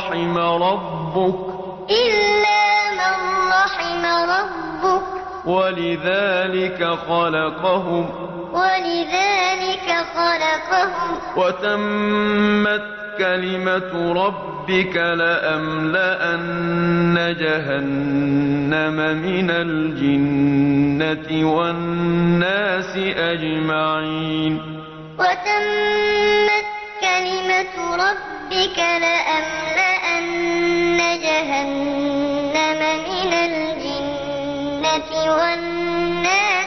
رحم ربك. إلا من رحم ربك. ولذلك خلقهم. ولذلك خلقهم. وتمت كلمة ربك لأملأن جهنم من الجنة والناس أجمعين. وتمت كلمة ربك لأملأن جهنم من الجنة والناس